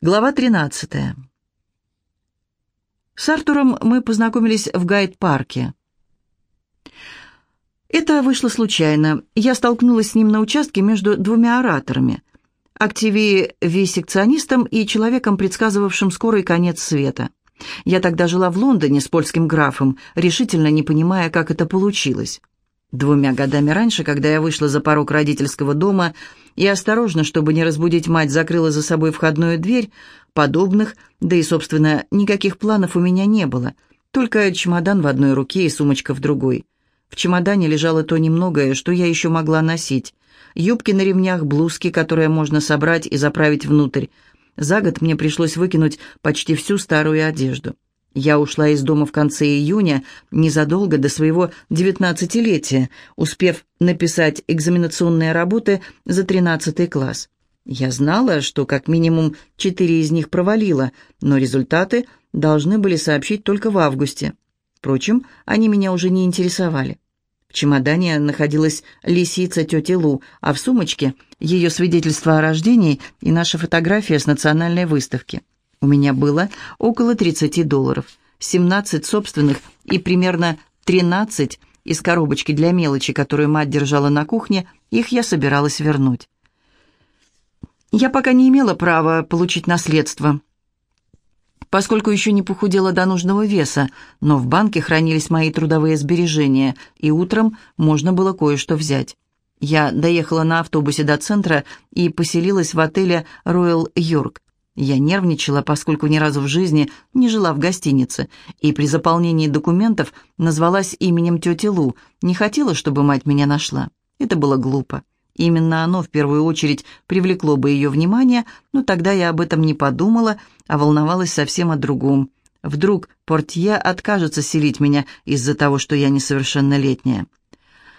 Глава 13. С Артуром мы познакомились в гайд-парке. Это вышло случайно. Я столкнулась с ним на участке между двумя ораторами. Активии-висекционистом и человеком, предсказывавшим скорый конец света. Я тогда жила в Лондоне с польским графом, решительно не понимая, как это получилось. Двумя годами раньше, когда я вышла за порог родительского дома и осторожно, чтобы не разбудить мать, закрыла за собой входную дверь, подобных, да и, собственно, никаких планов у меня не было, только чемодан в одной руке и сумочка в другой. В чемодане лежало то немногое, что я еще могла носить. Юбки на ремнях, блузки, которые можно собрать и заправить внутрь. За год мне пришлось выкинуть почти всю старую одежду. Я ушла из дома в конце июня, незадолго до своего девятнадцатилетия, успев написать экзаменационные работы за тринадцатый класс. Я знала, что как минимум четыре из них провалила, но результаты должны были сообщить только в августе. Впрочем, они меня уже не интересовали. В чемодане находилась лисица тети Лу, а в сумочке ее свидетельство о рождении и наша фотография с национальной выставки. У меня было около 30 долларов, 17 собственных и примерно 13 из коробочки для мелочи, которую мать держала на кухне, их я собиралась вернуть. Я пока не имела права получить наследство, поскольку еще не похудела до нужного веса, но в банке хранились мои трудовые сбережения, и утром можно было кое-что взять. Я доехала на автобусе до центра и поселилась в отеле «Роyal Йорк». Я нервничала, поскольку ни разу в жизни не жила в гостинице, и при заполнении документов назвалась именем тети Лу, не хотела, чтобы мать меня нашла. Это было глупо. Именно оно в первую очередь привлекло бы ее внимание, но тогда я об этом не подумала, а волновалась совсем о другом. Вдруг портье откажется селить меня из-за того, что я несовершеннолетняя.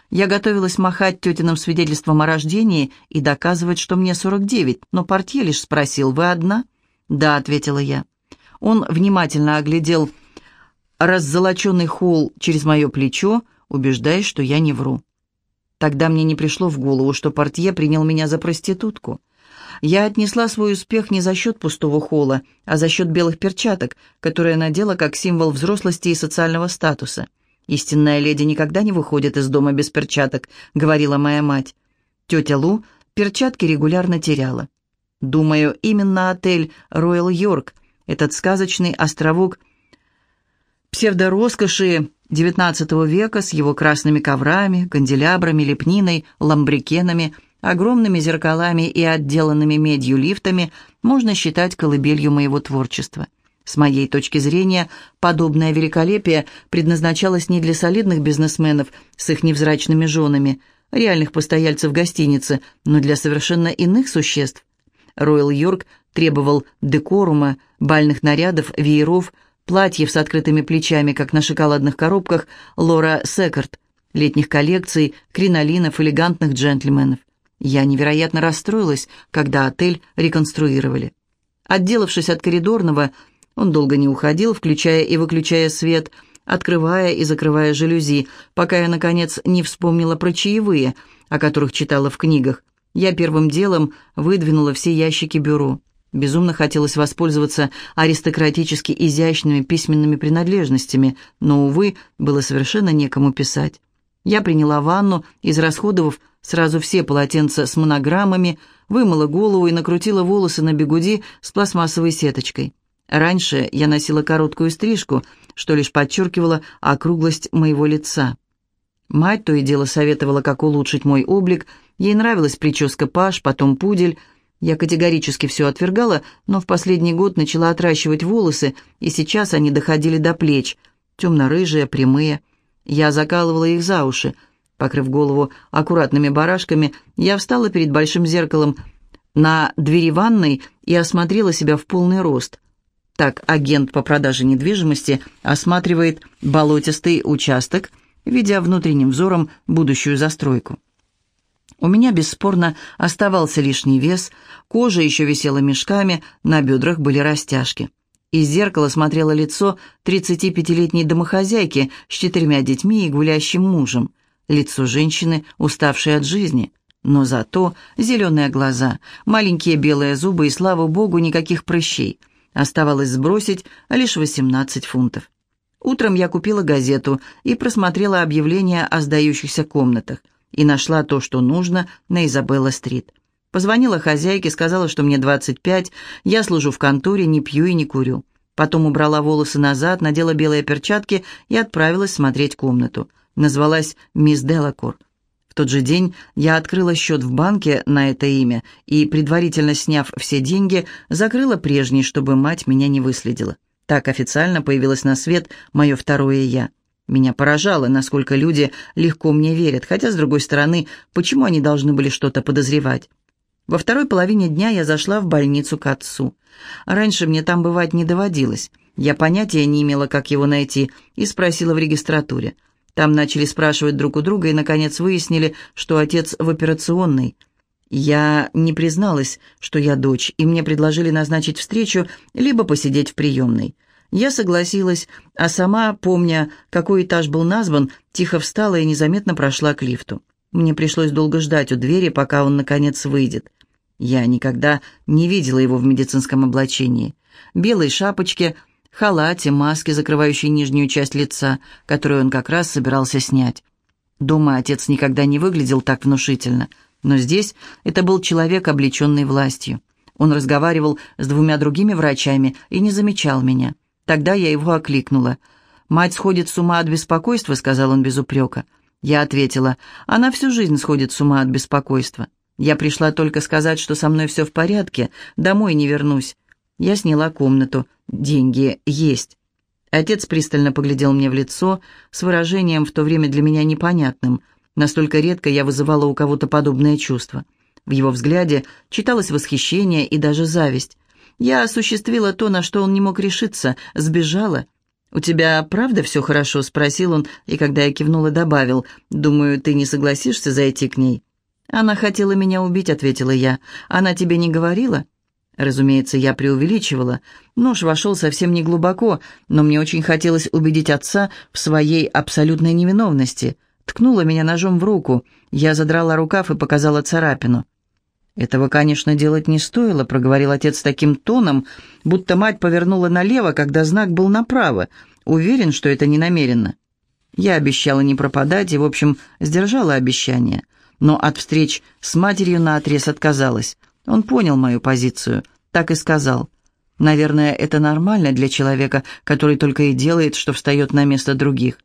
Я готовилась махать тетиным свидетельством о рождении и доказывать, что мне 49, но портье лишь спросил, «Вы одна?» «Да», — ответила я. Он внимательно оглядел раззолоченный холл через мое плечо, убеждаясь, что я не вру. Тогда мне не пришло в голову, что портье принял меня за проститутку. Я отнесла свой успех не за счет пустого холла, а за счет белых перчаток, которые надела как символ взрослости и социального статуса. «Истинная леди никогда не выходит из дома без перчаток», — говорила моя мать. Тетя Лу перчатки регулярно теряла. Думаю, именно отель «Роyal Йорк», этот сказочный островок псевдороскоши XIX века с его красными коврами, канделябрами, лепниной, ламбрикенами, огромными зеркалами и отделанными медью лифтами можно считать колыбелью моего творчества. С моей точки зрения, подобное великолепие предназначалось не для солидных бизнесменов с их невзрачными женами, реальных постояльцев гостиницы, но для совершенно иных существ. Роyal Йорк требовал декорума, бальных нарядов, вееров, платьев с открытыми плечами, как на шоколадных коробках Лора Секарт, летних коллекций, кринолинов, элегантных джентльменов. Я невероятно расстроилась, когда отель реконструировали. Отделавшись от коридорного, он долго не уходил, включая и выключая свет, открывая и закрывая жалюзи, пока я, наконец, не вспомнила про чаевые, о которых читала в книгах. Я первым делом выдвинула все ящики бюро. Безумно хотелось воспользоваться аристократически изящными письменными принадлежностями, но, увы, было совершенно некому писать. Я приняла ванну, израсходовав сразу все полотенца с монограммами, вымыла голову и накрутила волосы на бегуди с пластмассовой сеточкой. Раньше я носила короткую стрижку, что лишь подчеркивало округлость моего лица. Мать то и дело советовала, как улучшить мой облик. Ей нравилась прическа паш, потом пудель. Я категорически все отвергала, но в последний год начала отращивать волосы, и сейчас они доходили до плеч, темно-рыжие, прямые. Я закалывала их за уши. Покрыв голову аккуратными барашками, я встала перед большим зеркалом на двери ванной и осмотрела себя в полный рост – так агент по продаже недвижимости осматривает болотистый участок, видя внутренним взором будущую застройку. У меня бесспорно оставался лишний вес, кожа еще висела мешками, на бедрах были растяжки. Из зеркала смотрело лицо 35-летней домохозяйки с четырьмя детьми и гулящим мужем, лицо женщины, уставшей от жизни. Но зато зеленые глаза, маленькие белые зубы и, слава богу, никаких прыщей. Оставалось сбросить лишь 18 фунтов. Утром я купила газету и просмотрела объявления о сдающихся комнатах и нашла то, что нужно, на Изабелла-стрит. Позвонила хозяйке, сказала, что мне 25, я служу в конторе, не пью и не курю. Потом убрала волосы назад, надела белые перчатки и отправилась смотреть комнату. Назвалась «Мисс Делакур». Тот же день я открыла счет в банке на это имя и, предварительно сняв все деньги, закрыла прежний, чтобы мать меня не выследила. Так официально появилось на свет мое второе «я». Меня поражало, насколько люди легко мне верят, хотя, с другой стороны, почему они должны были что-то подозревать? Во второй половине дня я зашла в больницу к отцу. Раньше мне там бывать не доводилось. Я понятия не имела, как его найти, и спросила в регистратуре. Там начали спрашивать друг у друга и, наконец, выяснили, что отец в операционной. Я не призналась, что я дочь, и мне предложили назначить встречу, либо посидеть в приемной. Я согласилась, а сама, помня, какой этаж был назван, тихо встала и незаметно прошла к лифту. Мне пришлось долго ждать у двери, пока он, наконец, выйдет. Я никогда не видела его в медицинском облачении. Белой шапочке, халате, маске, закрывающей нижнюю часть лица, которую он как раз собирался снять. Дома отец никогда не выглядел так внушительно, но здесь это был человек, облеченный властью. Он разговаривал с двумя другими врачами и не замечал меня. Тогда я его окликнула. «Мать сходит с ума от беспокойства», — сказал он без упрека. Я ответила, «Она всю жизнь сходит с ума от беспокойства. Я пришла только сказать, что со мной все в порядке, домой не вернусь. Я сняла комнату. Деньги есть». Отец пристально поглядел мне в лицо с выражением в то время для меня непонятным. Настолько редко я вызывала у кого-то подобное чувство. В его взгляде читалось восхищение и даже зависть. Я осуществила то, на что он не мог решиться, сбежала. «У тебя правда все хорошо?» — спросил он, и когда я кивнула, добавил, «Думаю, ты не согласишься зайти к ней?» «Она хотела меня убить», — ответила я. «Она тебе не говорила?» Разумеется, я преувеличивала. Нож вошел совсем не глубоко, но мне очень хотелось убедить отца в своей абсолютной невиновности. Ткнула меня ножом в руку. Я задрала рукав и показала царапину. «Этого, конечно, делать не стоило», — проговорил отец таким тоном, будто мать повернула налево, когда знак был направо. Уверен, что это не намеренно. Я обещала не пропадать и, в общем, сдержала обещание. Но от встреч с матерью наотрез отказалась. Он понял мою позицию, так и сказал. Наверное, это нормально для человека, который только и делает, что встает на место других.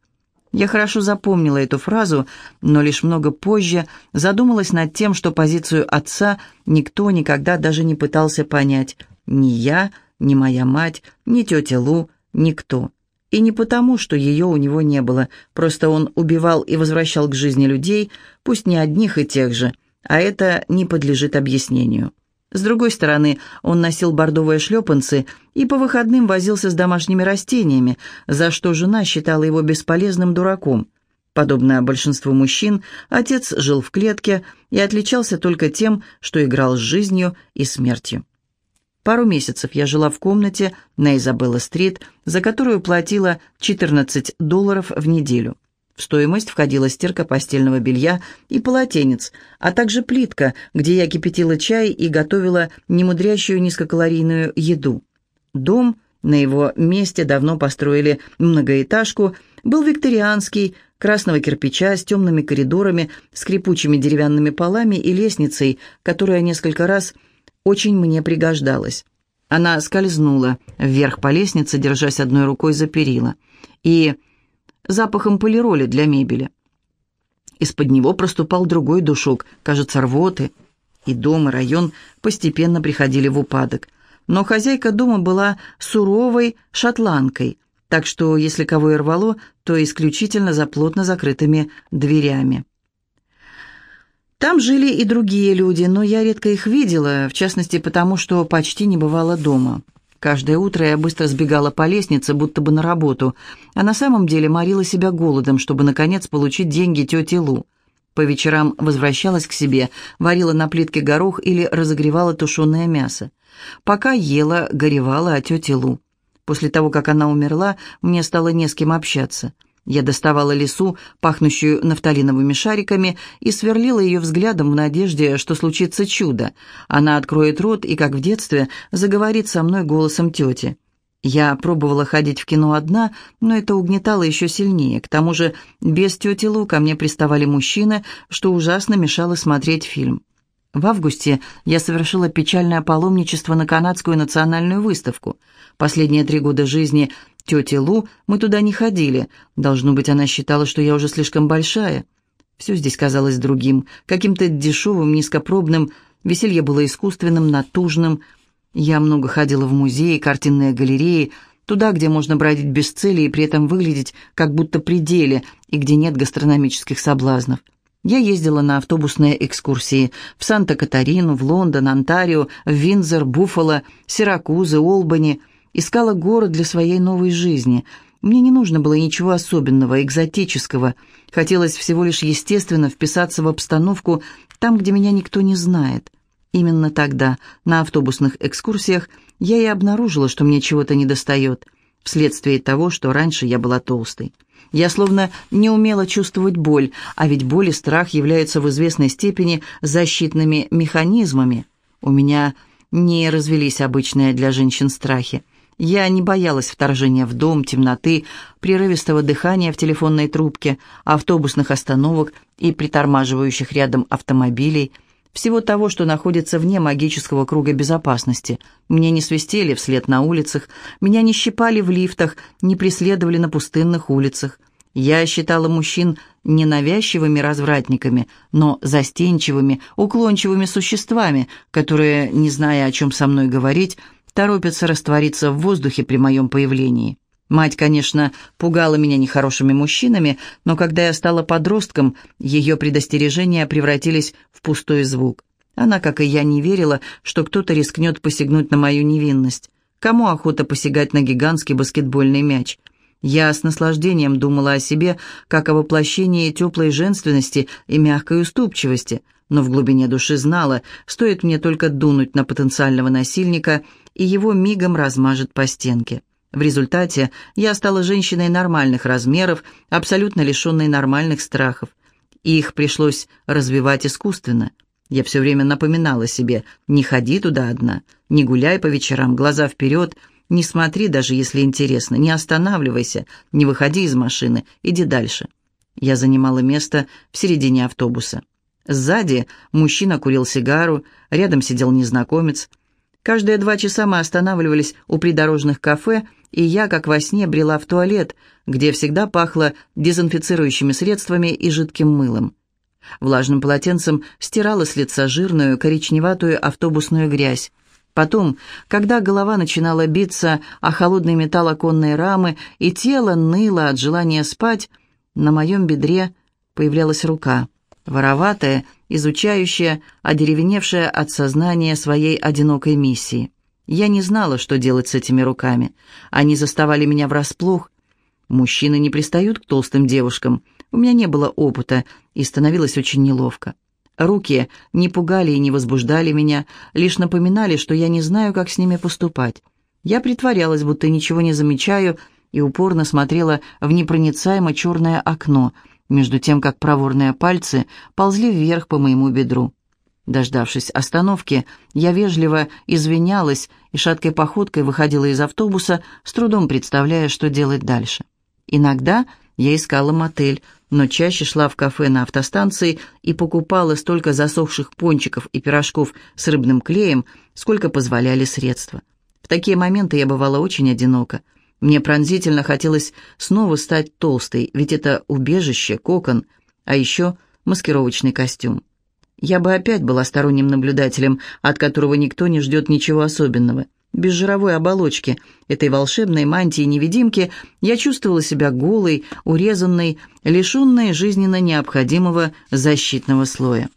Я хорошо запомнила эту фразу, но лишь много позже задумалась над тем, что позицию отца никто никогда даже не пытался понять. Ни я, ни моя мать, ни тетя Лу, никто. И не потому, что ее у него не было, просто он убивал и возвращал к жизни людей, пусть не одних и тех же, а это не подлежит объяснению. С другой стороны, он носил бордовые шлепанцы и по выходным возился с домашними растениями, за что жена считала его бесполезным дураком. Подобно большинству мужчин, отец жил в клетке и отличался только тем, что играл с жизнью и смертью. Пару месяцев я жила в комнате на Изабелла-стрит, за которую платила 14 долларов в неделю. В стоимость входила стирка постельного белья и полотенец, а также плитка, где я кипятила чай и готовила немудрящую низкокалорийную еду. Дом на его месте давно построили многоэтажку, был викторианский, красного кирпича с темными коридорами, скрипучими деревянными полами и лестницей, которая несколько раз очень мне пригождалась. Она скользнула вверх по лестнице, держась одной рукой за перила. И запахом полироли для мебели. Из-под него проступал другой душок, кажется, рвоты. И дом, и район постепенно приходили в упадок. Но хозяйка дома была суровой шотландкой, так что, если кого и рвало, то исключительно за плотно закрытыми дверями. Там жили и другие люди, но я редко их видела, в частности потому, что почти не бывала дома. Каждое утро я быстро сбегала по лестнице, будто бы на работу, а на самом деле морила себя голодом, чтобы, наконец, получить деньги тети Лу. По вечерам возвращалась к себе, варила на плитке горох или разогревала тушеное мясо. Пока ела, горевала о тете Лу. После того, как она умерла, мне стало не с кем общаться. Я доставала лису, пахнущую нафталиновыми шариками, и сверлила ее взглядом в надежде, что случится чудо. Она откроет рот и, как в детстве, заговорит со мной голосом тети. Я пробовала ходить в кино одна, но это угнетало еще сильнее. К тому же без тети Лу ко мне приставали мужчины, что ужасно мешало смотреть фильм. В августе я совершила печальное паломничество на канадскую национальную выставку. Последние три года жизни тети Лу мы туда не ходили. Должно быть, она считала, что я уже слишком большая. Все здесь казалось другим, каким-то дешевым, низкопробным. Веселье было искусственным, натужным – я много ходила в музеи, картинные галереи, туда, где можно бродить без цели и при этом выглядеть как будто при деле, и где нет гастрономических соблазнов. Я ездила на автобусные экскурсии в Санта-Катарину, в Лондон, Онтарио, в Виндзор, Буффало, Сиракузы, Олбани. Искала город для своей новой жизни. Мне не нужно было ничего особенного, экзотического. Хотелось всего лишь естественно вписаться в обстановку там, где меня никто не знает. Именно тогда, на автобусных экскурсиях, я и обнаружила, что мне чего-то недостает, вследствие того, что раньше я была толстой. Я словно не умела чувствовать боль, а ведь боль и страх являются в известной степени защитными механизмами. У меня не развелись обычные для женщин страхи. Я не боялась вторжения в дом, темноты, прерывистого дыхания в телефонной трубке, автобусных остановок и притормаживающих рядом автомобилей – всего того, что находится вне магического круга безопасности. Мне не свистели вслед на улицах, меня не щипали в лифтах, не преследовали на пустынных улицах. Я считала мужчин не навязчивыми развратниками, но застенчивыми, уклончивыми существами, которые, не зная, о чем со мной говорить, торопятся раствориться в воздухе при моем появлении. Мать, конечно, пугала меня нехорошими мужчинами, но когда я стала подростком, ее предостережения превратились в пустой звук. Она, как и я, не верила, что кто-то рискнет посягнуть на мою невинность. Кому охота посягать на гигантский баскетбольный мяч? Я с наслаждением думала о себе, как о воплощении теплой женственности и мягкой уступчивости, но в глубине души знала, стоит мне только дунуть на потенциального насильника, и его мигом размажет по стенке. В результате я стала женщиной нормальных размеров, абсолютно лишенной нормальных страхов. их пришлось развивать искусственно. Я все время напоминала себе, не ходи туда одна, не гуляй по вечерам, глаза вперед, не смотри, даже если интересно, не останавливайся, не выходи из машины, иди дальше. Я занимала место в середине автобуса. Сзади мужчина курил сигару, рядом сидел незнакомец. Каждые два часа мы останавливались у придорожных кафе и я, как во сне, брела в туалет, где всегда пахло дезинфицирующими средствами и жидким мылом. Влажным полотенцем стирала с лица жирную, коричневатую автобусную грязь. Потом, когда голова начинала биться о холодный металл оконной рамы и тело ныло от желания спать, на моем бедре появлялась рука, вороватая, изучающая, одеревеневшая от сознания своей одинокой миссии. Я не знала, что делать с этими руками. Они заставали меня врасплох. Мужчины не пристают к толстым девушкам. У меня не было опыта, и становилось очень неловко. Руки не пугали и не возбуждали меня, лишь напоминали, что я не знаю, как с ними поступать. Я притворялась, будто ничего не замечаю, и упорно смотрела в непроницаемо черное окно, между тем, как проворные пальцы ползли вверх по моему бедру. Дождавшись остановки, я вежливо извинялась и шаткой походкой выходила из автобуса, с трудом представляя, что делать дальше. Иногда я искала мотель, но чаще шла в кафе на автостанции и покупала столько засохших пончиков и пирожков с рыбным клеем, сколько позволяли средства. В такие моменты я бывала очень одинока. Мне пронзительно хотелось снова стать толстой, ведь это убежище, кокон, а еще маскировочный костюм. Я бы опять была сторонним наблюдателем, от которого никто не ждет ничего особенного. Без жировой оболочки, этой волшебной мантии-невидимки, я чувствовала себя голой, урезанной, лишенной жизненно необходимого защитного слоя.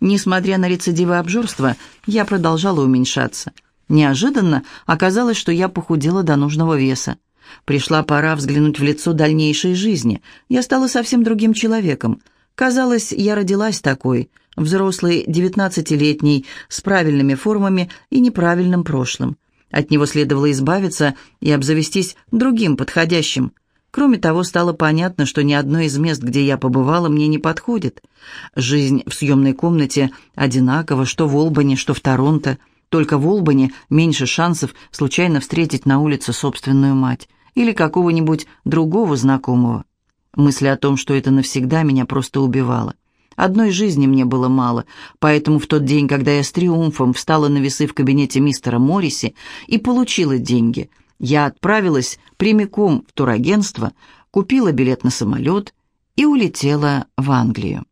Несмотря на рецидивы обжорства, я продолжала уменьшаться. Неожиданно оказалось, что я похудела до нужного веса. Пришла пора взглянуть в лицо дальнейшей жизни. Я стала совсем другим человеком – Казалось, я родилась такой, взрослый, девятнадцатилетний, с правильными формами и неправильным прошлым. От него следовало избавиться и обзавестись другим подходящим. Кроме того, стало понятно, что ни одно из мест, где я побывала, мне не подходит. Жизнь в съемной комнате одинакова, что в Олбани, что в Торонто. Только в Олбани меньше шансов случайно встретить на улице собственную мать или какого-нибудь другого знакомого. Мысль о том, что это навсегда, меня просто убивала. Одной жизни мне было мало, поэтому в тот день, когда я с триумфом встала на весы в кабинете мистера Морриси и получила деньги – я отправилась прямиком в турагентство, купила билет на самолет и улетела в Англию.